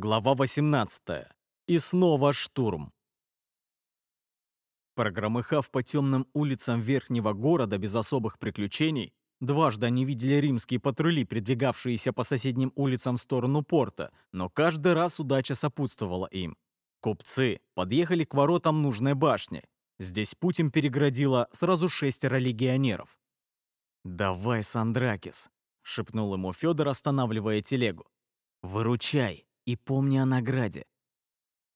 Глава 18. И снова штурм. Прогромыхав по темным улицам верхнего города без особых приключений, дважды они видели римские патрули, передвигавшиеся по соседним улицам в сторону порта, но каждый раз удача сопутствовала им. Купцы подъехали к воротам нужной башни. Здесь путь им переградило сразу шестеро легионеров. «Давай, Сандракис», — шепнул ему Федор, останавливая телегу. «Выручай и помни о награде».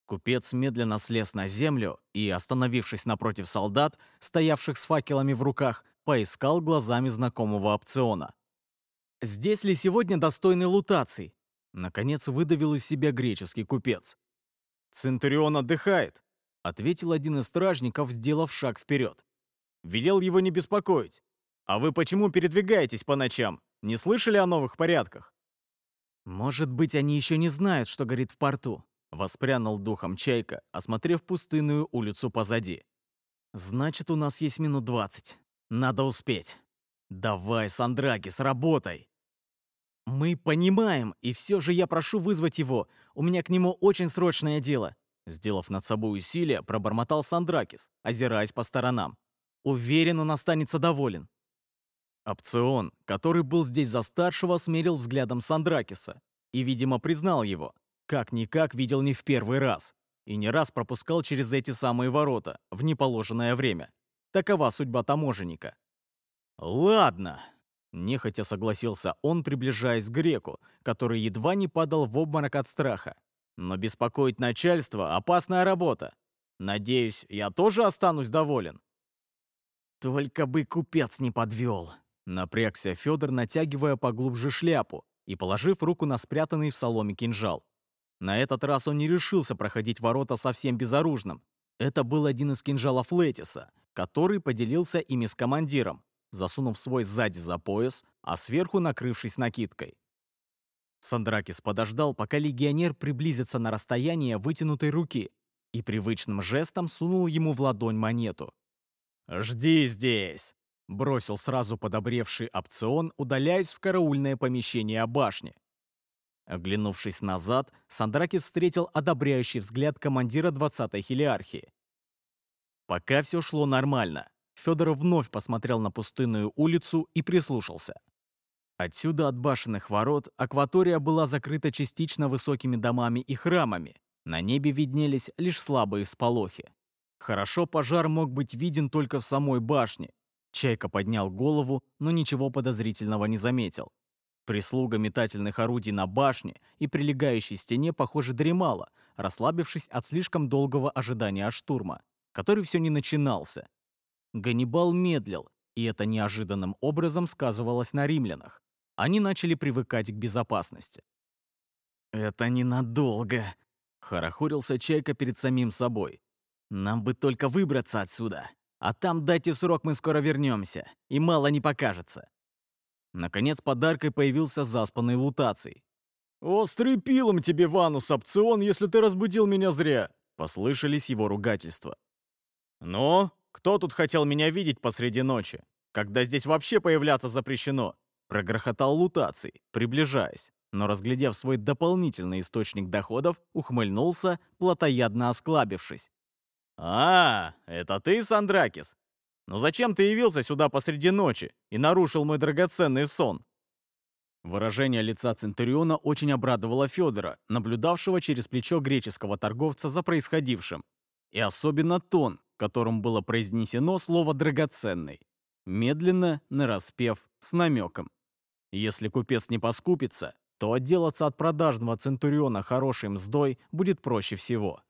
Купец медленно слез на землю и, остановившись напротив солдат, стоявших с факелами в руках, поискал глазами знакомого опциона. «Здесь ли сегодня достойный лутаций?» Наконец выдавил из себя греческий купец. «Центурион отдыхает», — ответил один из стражников, сделав шаг вперед. «Велел его не беспокоить. А вы почему передвигаетесь по ночам? Не слышали о новых порядках?» «Может быть, они еще не знают, что горит в порту», — воспрянул духом Чайка, осмотрев пустынную улицу позади. «Значит, у нас есть минут двадцать. Надо успеть. Давай, Сандракис, работай!» «Мы понимаем, и все же я прошу вызвать его. У меня к нему очень срочное дело». Сделав над собой усилие, пробормотал Сандракис, озираясь по сторонам. «Уверен, он останется доволен. Опцион, который был здесь за старшего, смерил взглядом Сандракиса и, видимо, признал его. Как-никак видел не в первый раз. И не раз пропускал через эти самые ворота в неположенное время. Такова судьба таможенника. «Ладно», — нехотя согласился он, приближаясь к греку, который едва не падал в обморок от страха. «Но беспокоить начальство — опасная работа. Надеюсь, я тоже останусь доволен». «Только бы купец не подвел», Напрягся Федор, натягивая поглубже шляпу и положив руку на спрятанный в соломе кинжал. На этот раз он не решился проходить ворота совсем безоружным. Это был один из кинжалов Летиса, который поделился ими с командиром, засунув свой сзади за пояс, а сверху накрывшись накидкой. Сандракис подождал, пока легионер приблизится на расстояние вытянутой руки и привычным жестом сунул ему в ладонь монету. «Жди здесь!» Бросил сразу подобревший опцион, удаляясь в караульное помещение башни. Оглянувшись назад, Сандраки встретил одобряющий взгляд командира 20-й хилиархии. Пока все шло нормально, Федор вновь посмотрел на пустынную улицу и прислушался. Отсюда от башенных ворот акватория была закрыта частично высокими домами и храмами. На небе виднелись лишь слабые всполохи. Хорошо пожар мог быть виден только в самой башне, Чайка поднял голову, но ничего подозрительного не заметил. Прислуга метательных орудий на башне и прилегающей стене, похоже, дремала, расслабившись от слишком долгого ожидания штурма, который все не начинался. Ганнибал медлил, и это неожиданным образом сказывалось на римлянах. Они начали привыкать к безопасности. «Это ненадолго», — хорохорился Чайка перед самим собой. «Нам бы только выбраться отсюда». А там дайте срок, мы скоро вернемся, и мало не покажется. Наконец подаркой появился заспанный лутаций. «Острый пилом тебе, Ванус, опцион, если ты разбудил меня зря!» Послышались его ругательства. «Ну, кто тут хотел меня видеть посреди ночи? Когда здесь вообще появляться запрещено?» Прогрохотал лутаций, приближаясь, но, разглядев свой дополнительный источник доходов, ухмыльнулся, плотоядно осклабившись. «А, это ты, Сандракис? Но зачем ты явился сюда посреди ночи и нарушил мой драгоценный сон?» Выражение лица Центуриона очень обрадовало Федора, наблюдавшего через плечо греческого торговца за происходившим. И особенно тон, которым было произнесено слово «драгоценный». Медленно, нараспев, с намеком. Если купец не поскупится, то отделаться от продажного Центуриона хорошей мздой будет проще всего.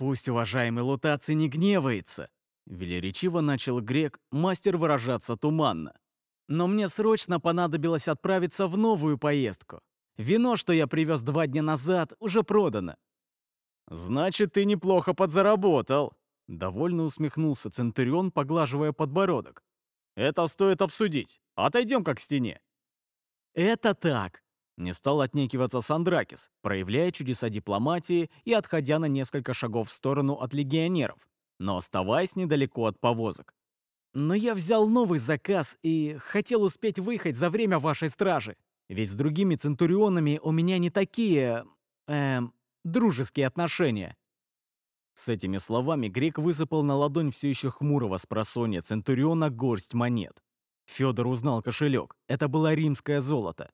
«Пусть уважаемый Лутаций не гневается», — велеречиво начал грек, мастер выражаться туманно. «Но мне срочно понадобилось отправиться в новую поездку. Вино, что я привез два дня назад, уже продано». «Значит, ты неплохо подзаработал», — довольно усмехнулся Центурион, поглаживая подбородок. «Это стоит обсудить. Отойдем как к стене». «Это так», не стал отнекиваться Сандракис, проявляя чудеса дипломатии и отходя на несколько шагов в сторону от легионеров, но оставаясь недалеко от повозок. «Но я взял новый заказ и хотел успеть выехать за время вашей стражи. Ведь с другими центурионами у меня не такие... эм, дружеские отношения. С этими словами грек высыпал на ладонь все еще хмурого с просонья Центуриона горсть монет. Федор узнал кошелек. Это было римское золото.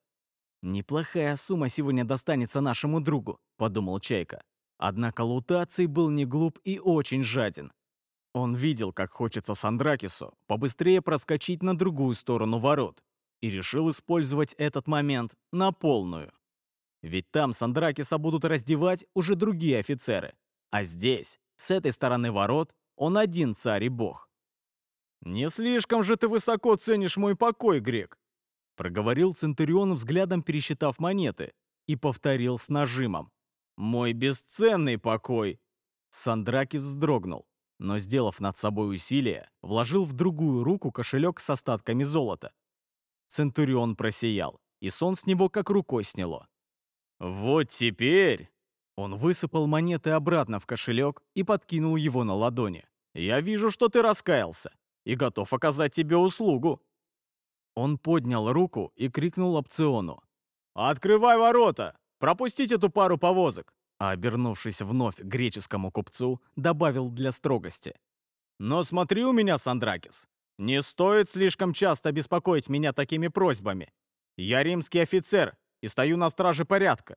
«Неплохая сумма сегодня достанется нашему другу», — подумал Чайка. Однако Лутаций был не глуп и очень жаден. Он видел, как хочется Сандракису побыстрее проскочить на другую сторону ворот и решил использовать этот момент на полную. Ведь там Сандракиса будут раздевать уже другие офицеры, а здесь, с этой стороны ворот, он один царь и бог. «Не слишком же ты высоко ценишь мой покой, Грек!» Проговорил Центурион, взглядом пересчитав монеты, и повторил с нажимом. «Мой бесценный покой!» Сандраки вздрогнул, но, сделав над собой усилие, вложил в другую руку кошелек с остатками золота. Центурион просиял, и сон с него как рукой сняло. «Вот теперь...» Он высыпал монеты обратно в кошелек и подкинул его на ладони. «Я вижу, что ты раскаялся и готов оказать тебе услугу». Он поднял руку и крикнул опциону. «Открывай ворота! Пропустить эту пару повозок!» А обернувшись вновь греческому купцу, добавил для строгости. «Но смотри у меня, Сандракис, не стоит слишком часто беспокоить меня такими просьбами. Я римский офицер и стою на страже порядка.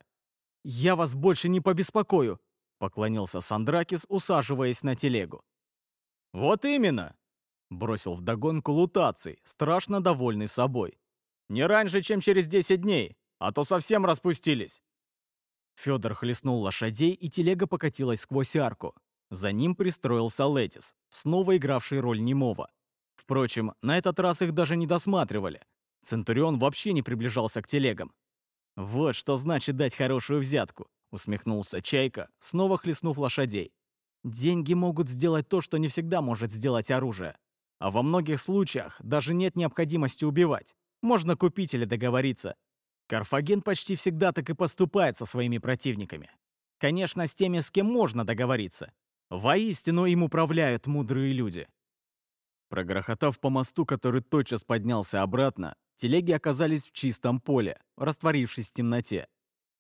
Я вас больше не побеспокою, поклонился Сандракис, усаживаясь на телегу. Вот именно, бросил вдогонку Лутаций, страшно довольный собой. Не раньше, чем через 10 дней, а то совсем распустились. Федор хлестнул лошадей, и телега покатилась сквозь арку. За ним пристроился Летис, снова игравший роль немого. Впрочем, на этот раз их даже не досматривали. Центурион вообще не приближался к телегам. «Вот что значит дать хорошую взятку», — усмехнулся Чайка, снова хлестнув лошадей. «Деньги могут сделать то, что не всегда может сделать оружие. А во многих случаях даже нет необходимости убивать. Можно купить или договориться. Карфаген почти всегда так и поступает со своими противниками. Конечно, с теми, с кем можно договориться. Воистину им управляют мудрые люди. Прогрохотав по мосту, который тотчас поднялся обратно, телеги оказались в чистом поле, растворившись в темноте.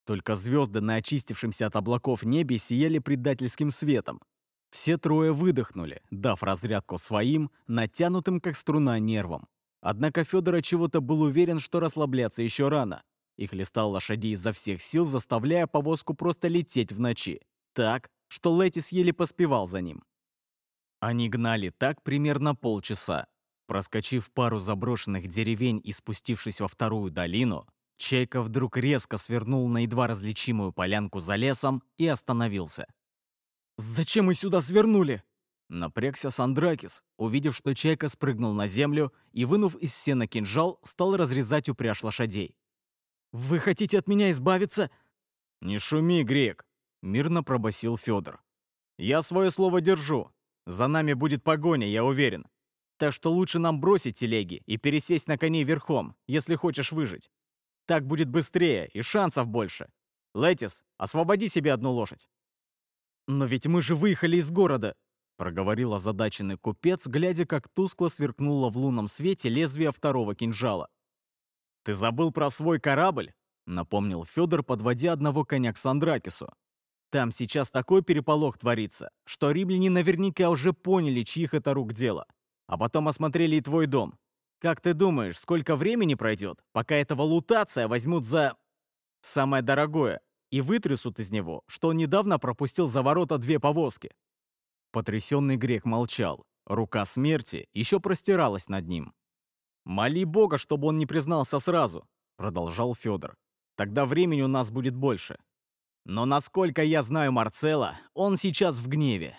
Только звезды на очистившемся от облаков небе сияли предательским светом. Все трое выдохнули, дав разрядку своим, натянутым как струна нервам. Однако Федор чего-то был уверен, что расслабляться еще рано. И хлестал лошадей изо всех сил, заставляя повозку просто лететь в ночи. Так, что Летис еле поспевал за ним. Они гнали так примерно полчаса. Проскочив пару заброшенных деревень и спустившись во вторую долину, Чайка вдруг резко свернул на едва различимую полянку за лесом и остановился. «Зачем мы сюда свернули?» Напрягся Сандракис, увидев, что Чайка спрыгнул на землю и, вынув из сена кинжал, стал разрезать упряжь лошадей. «Вы хотите от меня избавиться?» «Не шуми, грек!» — мирно пробасил Федор. «Я свое слово держу. За нами будет погоня, я уверен. Так что лучше нам бросить телеги и пересесть на коней верхом, если хочешь выжить. Так будет быстрее и шансов больше. Летис, освободи себе одну лошадь. «Но ведь мы же выехали из города!» проговорил озадаченный купец, глядя, как тускло сверкнуло в лунном свете лезвие второго кинжала. «Ты забыл про свой корабль?» напомнил Федор, подводя одного коня к Сандракису. Там сейчас такой переполох творится, что римляне наверняка уже поняли, чьих это рук дело. А потом осмотрели и твой дом. Как ты думаешь, сколько времени пройдет, пока этого лутация возьмут за... самое дорогое и вытрясут из него, что он недавно пропустил за ворота две повозки? Потрясенный грек молчал. Рука смерти еще простиралась над ним. «Моли Бога, чтобы он не признался сразу», — продолжал Федор. «Тогда времени у нас будет больше. Но насколько я знаю Марцела, он сейчас в гневе.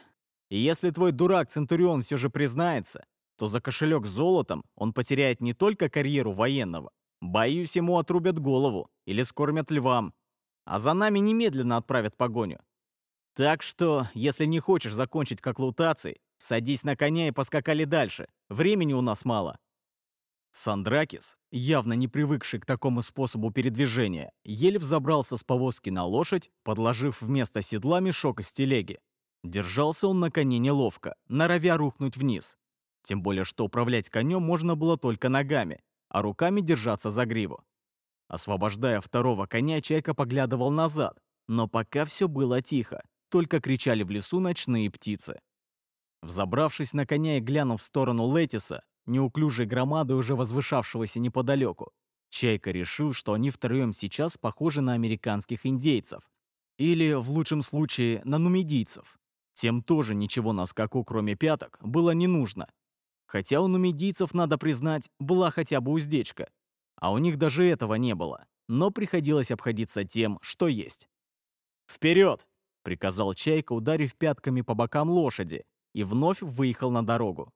И если твой дурак Центурион все же признается, то за кошелек с золотом он потеряет не только карьеру военного. Боюсь, ему отрубят голову или скормят львам. А за нами немедленно отправят погоню. Так что, если не хочешь закончить как лутаций, садись на коня и поскакали дальше. Времени у нас мало. Сандракис, явно не привыкший к такому способу передвижения, еле взобрался с повозки на лошадь, подложив вместо седла мешок из телеги. Держался он на коне неловко, норовя рухнуть вниз. Тем более, что управлять конем можно было только ногами, а руками держаться за гриву. Освобождая второго коня, Чайка поглядывал назад, но пока все было тихо, только кричали в лесу ночные птицы. Взобравшись на коня и глянув в сторону Летиса, неуклюжей громады, уже возвышавшегося неподалеку, Чайка решил, что они втроем сейчас похожи на американских индейцев. Или, в лучшем случае, на нумидийцев. Тем тоже ничего на скаку, кроме пяток, было не нужно. Хотя у нумидийцев, надо признать, была хотя бы уздечка. А у них даже этого не было. Но приходилось обходиться тем, что есть. «Вперед!» — приказал Чайка, ударив пятками по бокам лошади, и вновь выехал на дорогу.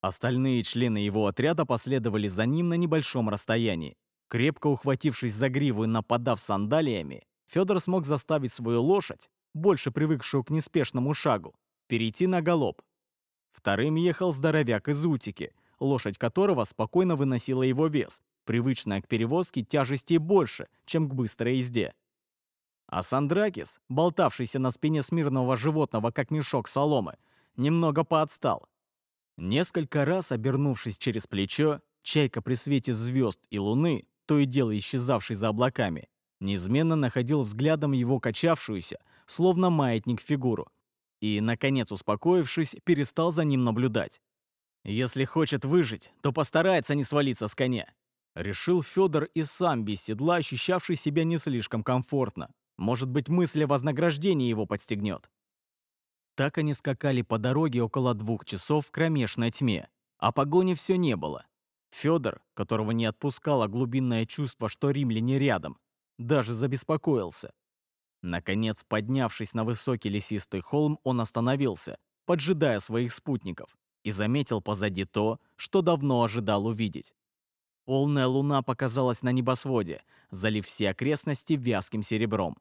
Остальные члены его отряда последовали за ним на небольшом расстоянии. Крепко ухватившись за гриву и нападав сандалиями, Федор смог заставить свою лошадь, больше привыкшую к неспешному шагу, перейти на галоп. Вторым ехал здоровяк из Утики, лошадь которого спокойно выносила его вес, привычная к перевозке тяжести больше, чем к быстрой езде. А Сандракис, болтавшийся на спине смирного животного, как мешок соломы, немного поотстал. Несколько раз обернувшись через плечо, Чайка при свете звезд и луны то и дело исчезавший за облаками, неизменно находил взглядом его качавшуюся, словно маятник фигуру, и, наконец успокоившись, перестал за ним наблюдать. «Если хочет выжить, то постарается не свалиться с коня», решил Федор и сам без седла, ощущавший себя не слишком комфортно. Может быть, мысль о вознаграждении его подстегнет. Так они скакали по дороге около двух часов в кромешной тьме, а погони все не было. Федор, которого не отпускало глубинное чувство, что римляне рядом, даже забеспокоился. Наконец, поднявшись на высокий лесистый холм, он остановился, поджидая своих спутников, и заметил позади то, что давно ожидал увидеть. Полная луна показалась на небосводе, залив все окрестности вязким серебром.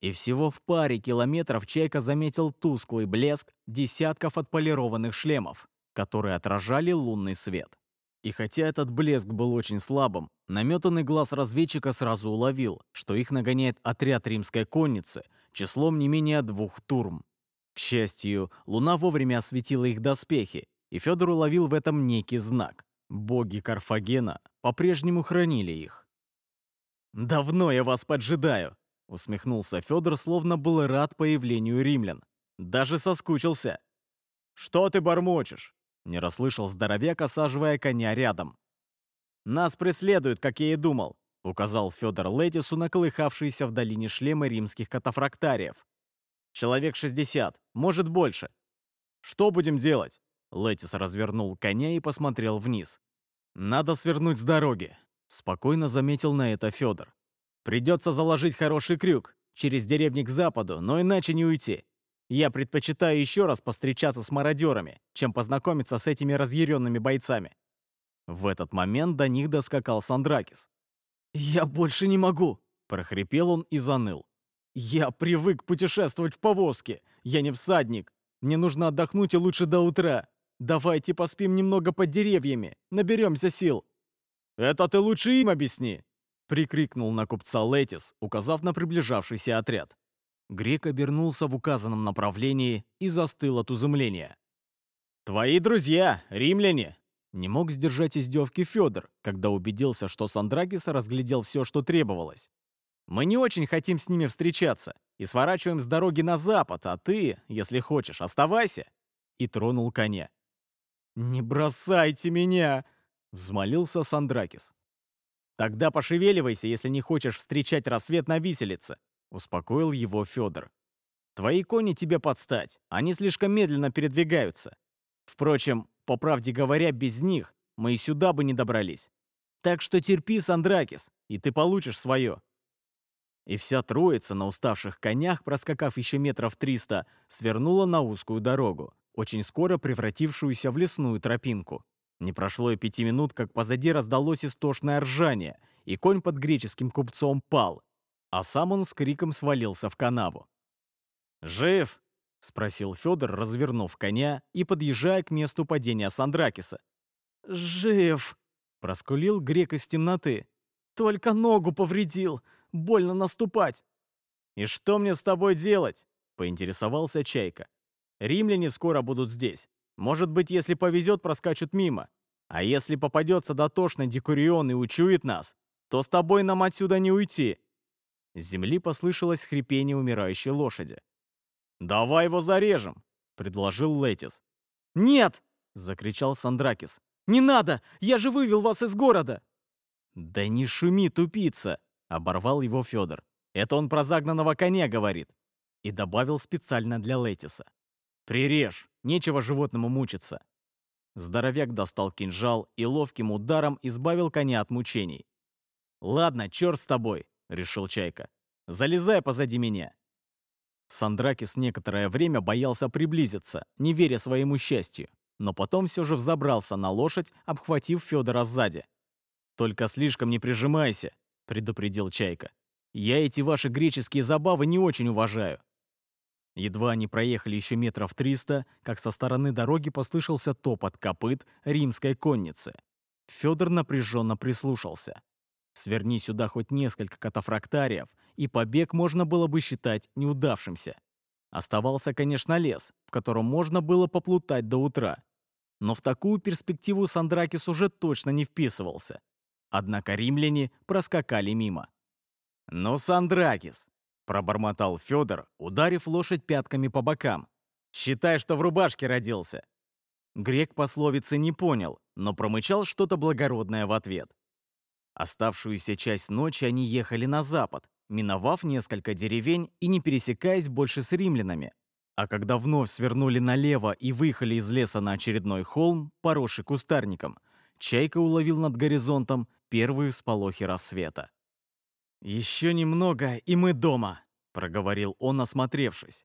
И всего в паре километров Чайка заметил тусклый блеск десятков отполированных шлемов, которые отражали лунный свет. И хотя этот блеск был очень слабым, наметанный глаз разведчика сразу уловил, что их нагоняет отряд римской конницы числом не менее двух турм. К счастью, луна вовремя осветила их доспехи, и Федор уловил в этом некий знак. Боги Карфагена по-прежнему хранили их. «Давно я вас поджидаю!» — усмехнулся Федор, словно был рад появлению римлян. «Даже соскучился!» «Что ты бормочешь?» Не расслышал здоровяк, осаживая коня рядом. «Нас преследуют, как я и думал», — указал Федор Летису на колыхавшиеся в долине шлемы римских катафрактариев. «Человек 60, может больше». «Что будем делать?» Летис развернул коня и посмотрел вниз. «Надо свернуть с дороги», — спокойно заметил на это Федор. «Придется заложить хороший крюк через деревни к западу, но иначе не уйти. Я предпочитаю еще раз повстречаться с мародерами, чем познакомиться с этими разъяренными бойцами. В этот момент до них доскакал Сандракис. «Я больше не могу!» – прохрипел он и заныл. «Я привык путешествовать в повозке. Я не всадник. Мне нужно отдохнуть и лучше до утра. Давайте поспим немного под деревьями. Наберемся сил». «Это ты лучше им объясни!» — прикрикнул на купца Летис, указав на приближавшийся отряд. Грек обернулся в указанном направлении и застыл от изумления. «Твои друзья, римляне!» Не мог сдержать издевки Федор, когда убедился, что Сандрагис разглядел все, что требовалось. «Мы не очень хотим с ними встречаться и сворачиваем с дороги на запад, а ты, если хочешь, оставайся!» И тронул коня. «Не бросайте меня!» — взмолился Сандракис. «Тогда пошевеливайся, если не хочешь встречать рассвет на виселице», Успокоил его Федор. Твои кони тебе подстать. Они слишком медленно передвигаются. Впрочем, по правде говоря, без них мы и сюда бы не добрались. Так что терпи, Сандракис, и ты получишь свое. И вся троица на уставших конях, проскакав еще метров триста, свернула на узкую дорогу, очень скоро превратившуюся в лесную тропинку. Не прошло и пяти минут, как позади раздалось истошное ржание, и конь под греческим купцом пал, а сам он с криком свалился в канаву. «Жив?» — спросил Федор, развернув коня и подъезжая к месту падения Сандракиса. «Жив!» — проскулил грек из темноты. «Только ногу повредил! Больно наступать!» «И что мне с тобой делать?» — поинтересовался Чайка. «Римляне скоро будут здесь. Может быть, если повезет, проскачут мимо. А если попадется дотошный декурион и учует нас, то с тобой нам отсюда не уйти. С земли послышалось хрипение умирающей лошади. «Давай его зарежем!» — предложил Летис. «Нет!» — закричал Сандракис. «Не надо! Я же вывел вас из города!» «Да не шуми, тупица!» — оборвал его Федор. «Это он про загнанного коня говорит!» И добавил специально для Летиса. «Прирежь! Нечего животному мучиться!» Здоровяк достал кинжал и ловким ударом избавил коня от мучений. «Ладно, черт с тобой!» — решил Чайка. «Залезай позади меня!» Сандракис некоторое время боялся приблизиться, не веря своему счастью, но потом все же взобрался на лошадь, обхватив Федора сзади. «Только слишком не прижимайся», — предупредил Чайка. «Я эти ваши греческие забавы не очень уважаю». Едва они проехали еще метров триста, как со стороны дороги послышался топот копыт римской конницы. Федор напряженно прислушался. Сверни сюда хоть несколько катафрактариев, и побег можно было бы считать неудавшимся. Оставался, конечно, лес, в котором можно было поплутать до утра. Но в такую перспективу Сандракис уже точно не вписывался. Однако римляне проскакали мимо. «Ну, Сандракис!» — пробормотал Федор, ударив лошадь пятками по бокам. «Считай, что в рубашке родился!» Грек пословицы не понял, но промычал что-то благородное в ответ. Оставшуюся часть ночи они ехали на запад, миновав несколько деревень и не пересекаясь больше с римлянами. А когда вновь свернули налево и выехали из леса на очередной холм, поросший кустарником, Чайка уловил над горизонтом первые всполохи рассвета. «Еще немного, и мы дома», — проговорил он, осмотревшись.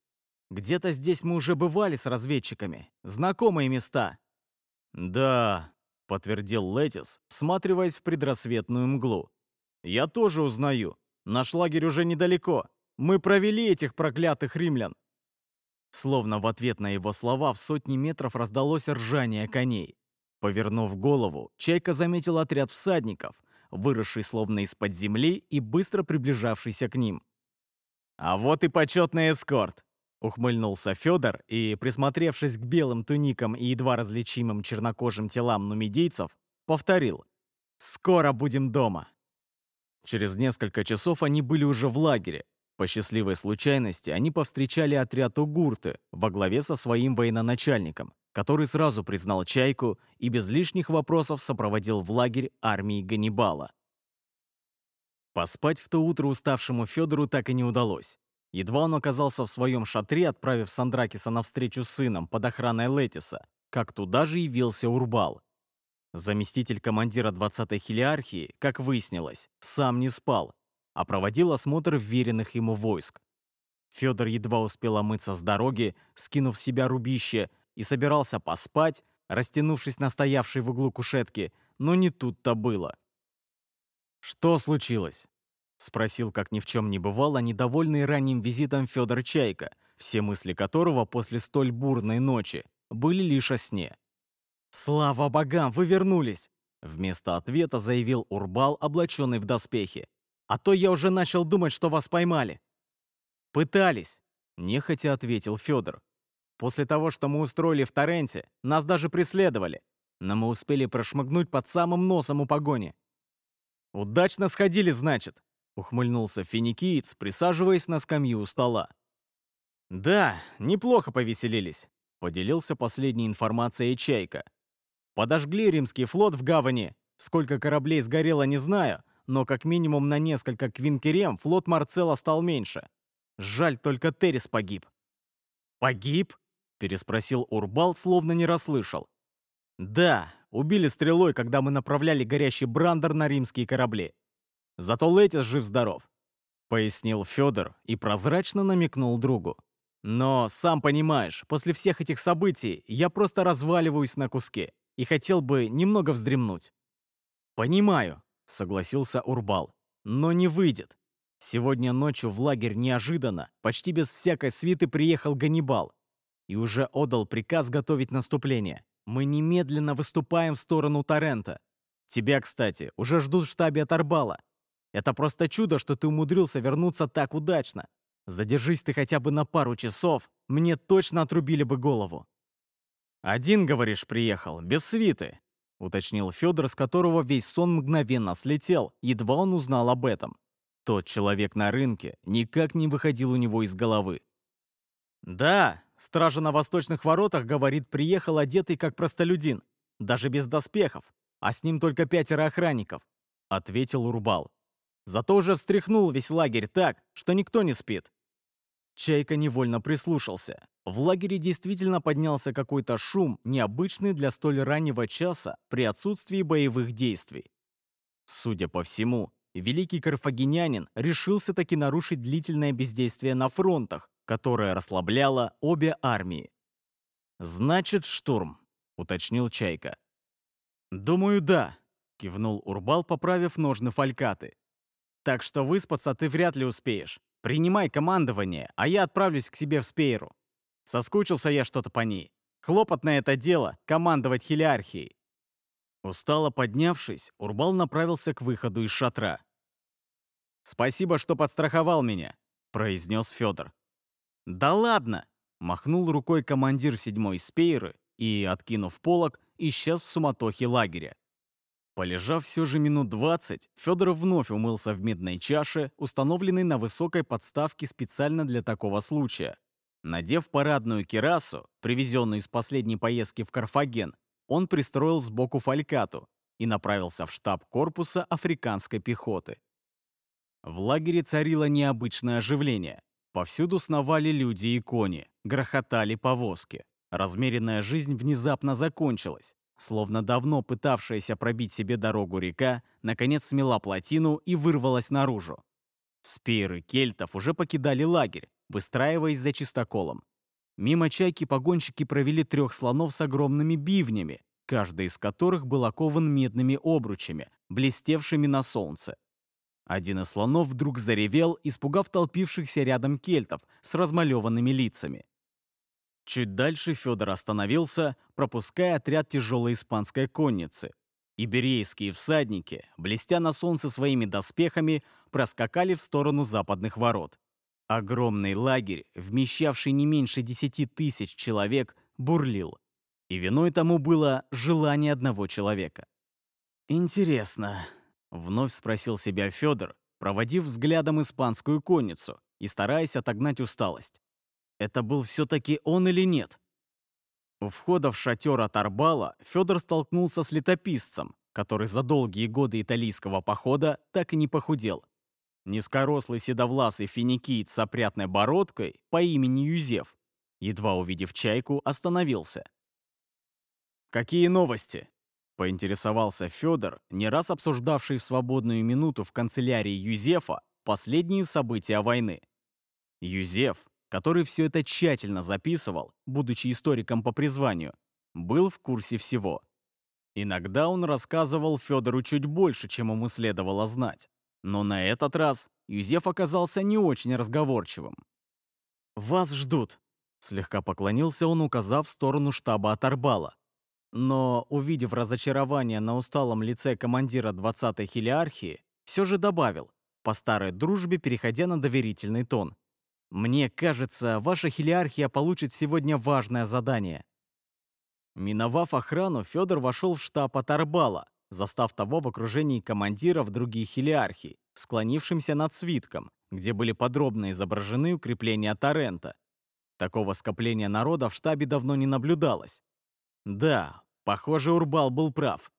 «Где-то здесь мы уже бывали с разведчиками. Знакомые места». «Да», подтвердил Летис, всматриваясь в предрассветную мглу. «Я тоже узнаю. Наш лагерь уже недалеко. Мы провели этих проклятых римлян». Словно в ответ на его слова в сотни метров раздалось ржание коней. Повернув голову, Чайка заметил отряд всадников, выросший словно из-под земли и быстро приближавшийся к ним. «А вот и почетный эскорт!» Ухмыльнулся Федор и, присмотревшись к белым туникам и едва различимым чернокожим телам нумидийцев, повторил «Скоро будем дома». Через несколько часов они были уже в лагере. По счастливой случайности они повстречали отряд Угурты во главе со своим военачальником, который сразу признал Чайку и без лишних вопросов сопроводил в лагерь армии Ганнибала. Поспать в то утро уставшему Федору так и не удалось. Едва он оказался в своем шатре, отправив Сандракиса навстречу с сыном под охраной Летиса, как туда же явился Урбал. Заместитель командира 20-й хилиархии, как выяснилось, сам не спал, а проводил осмотр вверенных ему войск. Федор едва успел омыться с дороги, скинув с себя рубище, и собирался поспать, растянувшись на стоявшей в углу кушетки, но не тут-то было. «Что случилось?» — спросил, как ни в чем не бывало, недовольный ранним визитом Федор Чайка, все мысли которого после столь бурной ночи были лишь о сне. «Слава богам, вы вернулись!» Вместо ответа заявил Урбал, облаченный в доспехи. «А то я уже начал думать, что вас поймали». «Пытались», — нехотя ответил Федор. «После того, что мы устроили в Торренте, нас даже преследовали, но мы успели прошмыгнуть под самым носом у погони». «Удачно сходили, значит», Ухмыльнулся финикиец, присаживаясь на скамью у стола. «Да, неплохо повеселились», — поделился последней информацией Чайка. «Подожгли римский флот в гавани. Сколько кораблей сгорело, не знаю, но как минимум на несколько квинкерем флот Марцелла стал меньше. Жаль, только Террис погиб». «Погиб?» — переспросил Урбал, словно не расслышал. «Да, убили стрелой, когда мы направляли горящий брандер на римские корабли. Зато Летис жив-здоров», — пояснил Федор и прозрачно намекнул другу. «Но, сам понимаешь, после всех этих событий я просто разваливаюсь на куски и хотел бы немного вздремнуть». «Понимаю», — согласился Урбал, — «но не выйдет. Сегодня ночью в лагерь неожиданно, почти без всякой свиты приехал Ганнибал и уже отдал приказ готовить наступление. Мы немедленно выступаем в сторону Торрента. Тебя, кстати, уже ждут в штабе от Арбала. Это просто чудо, что ты умудрился вернуться так удачно. Задержись ты хотя бы на пару часов, мне точно отрубили бы голову. «Один, говоришь, приехал, без свиты», — уточнил Федор, с которого весь сон мгновенно слетел, едва он узнал об этом. Тот человек на рынке никак не выходил у него из головы. «Да, стража на восточных воротах, говорит, приехал одетый как простолюдин, даже без доспехов, а с ним только пятеро охранников», — ответил Урбал. «Зато уже встряхнул весь лагерь так, что никто не спит». Чайка невольно прислушался. В лагере действительно поднялся какой-то шум, необычный для столь раннего часа при отсутствии боевых действий. Судя по всему, великий карфагенянин решился таки нарушить длительное бездействие на фронтах, которое расслабляло обе армии. «Значит, штурм», — уточнил Чайка. «Думаю, да», — кивнул Урбал, поправив ножны фалькаты. «Так что выспаться ты вряд ли успеешь. Принимай командование, а я отправлюсь к себе в Спейру. Соскучился я что-то по ней. Хлопотное это дело — командовать хилиархией». Устало поднявшись, Урбал направился к выходу из шатра. «Спасибо, что подстраховал меня», — произнес Федор. «Да ладно!» — махнул рукой командир седьмой спейры и, откинув полог, исчез в суматохе лагеря. Полежав все же минут двадцать, Федор вновь умылся в медной чаше, установленной на высокой подставке специально для такого случая. Надев парадную кирасу, привезенную из последней поездки в Карфаген, он пристроил сбоку фалькату и направился в штаб корпуса африканской пехоты. В лагере царило необычное оживление. Повсюду сновали люди и кони, грохотали повозки. Размеренная жизнь внезапно закончилась. Словно давно пытавшаяся пробить себе дорогу река, наконец смела плотину и вырвалась наружу. Спиры кельтов уже покидали лагерь, выстраиваясь за чистоколом. Мимо чайки погонщики провели трех слонов с огромными бивнями, каждый из которых был окован медными обручами, блестевшими на солнце. Один из слонов вдруг заревел, испугав толпившихся рядом кельтов с размалеванными лицами. Чуть дальше Федор остановился, пропуская отряд тяжелой испанской конницы. Иберейские всадники, блестя на солнце своими доспехами, проскакали в сторону западных ворот. Огромный лагерь, вмещавший не меньше десяти тысяч человек, бурлил. И виной тому было желание одного человека. «Интересно», — вновь спросил себя Федор, проводив взглядом испанскую конницу и стараясь отогнать усталость. Это был все-таки он или нет? У входа в шатер от Арбала Федор столкнулся с летописцем, который за долгие годы италийского похода так и не похудел. Низкорослый седовласый финикиец с опрятной бородкой по имени Юзеф, едва увидев чайку, остановился. «Какие новости?» — поинтересовался Федор, не раз обсуждавший в свободную минуту в канцелярии Юзефа последние события войны. Юзеф, который все это тщательно записывал, будучи историком по призванию, был в курсе всего. Иногда он рассказывал Федору чуть больше, чем ему следовало знать. Но на этот раз Юзеф оказался не очень разговорчивым. «Вас ждут», — слегка поклонился он, указав в сторону штаба Атарбала. Но, увидев разочарование на усталом лице командира 20-й хилиархии, все же добавил, по старой дружбе переходя на доверительный тон. Мне кажется, ваша хилиархия получит сегодня важное задание. Миновав охрану, Федор вошел в штаб Атарбала, застав того в окружении командиров других хилиархий, склонившимся над свитком, где были подробно изображены укрепления Торрента. Такого скопления народа в штабе давно не наблюдалось. Да, похоже, Урбал был прав.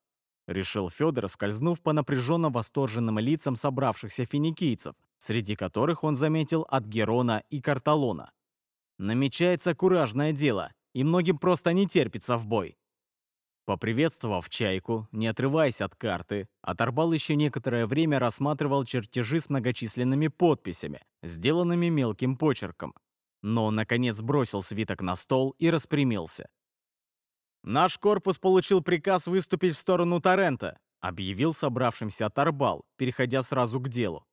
Решил Федор, скользнув по напряженно восторженным лицам собравшихся финикийцев, среди которых он заметил от Герона и Карталона. Намечается куражное дело, и многим просто не терпится в бой. Поприветствовав чайку, не отрываясь от карты, Оторбал еще некоторое время рассматривал чертежи с многочисленными подписями, сделанными мелким почерком. Но, наконец, бросил свиток на стол и распрямился. «Наш корпус получил приказ выступить в сторону Торрента», объявил собравшимся Оторбал, переходя сразу к делу.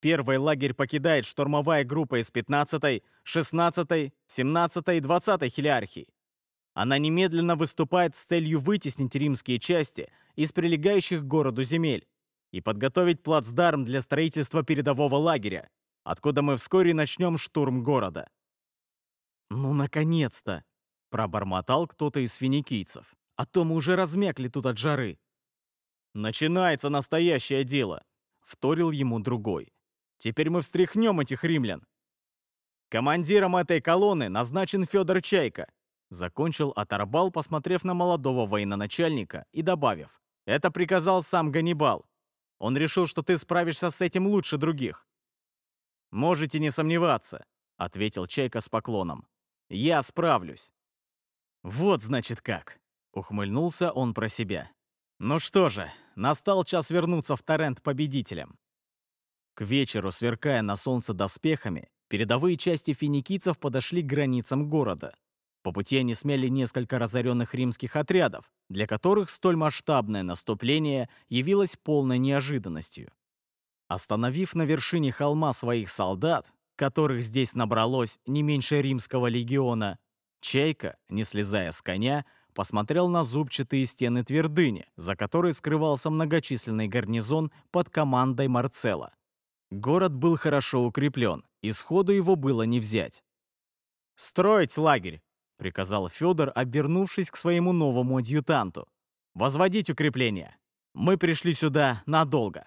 Первый лагерь покидает штурмовая группа из 15-й, 16-й, 17-й и 20-й хилиархий. Она немедленно выступает с целью вытеснить римские части из прилегающих к городу земель и подготовить плацдарм для строительства передового лагеря, откуда мы вскоре начнем штурм города. «Ну, наконец-то!» — пробормотал кто-то из финикийцев. «А то мы уже размякли тут от жары». «Начинается настоящее дело!» — вторил ему другой. Теперь мы встряхнем этих римлян. Командиром этой колонны назначен Федор Чайка. Закончил Аторбал, посмотрев на молодого военачальника и добавив. Это приказал сам Ганнибал. Он решил, что ты справишься с этим лучше других. «Можете не сомневаться», — ответил Чайка с поклоном. «Я справлюсь». «Вот, значит, как», — ухмыльнулся он про себя. «Ну что же, настал час вернуться в Торрент победителем». К вечеру, сверкая на солнце доспехами, передовые части финикийцев подошли к границам города. По пути они смели несколько разоренных римских отрядов, для которых столь масштабное наступление явилось полной неожиданностью. Остановив на вершине холма своих солдат, которых здесь набралось не меньше римского легиона, Чайка, не слезая с коня, посмотрел на зубчатые стены твердыни, за которой скрывался многочисленный гарнизон под командой Марцела. Город был хорошо укреплен, и сходу его было не взять. «Строить лагерь!» — приказал Федор, обернувшись к своему новому адъютанту. «Возводить укрепления! Мы пришли сюда надолго!»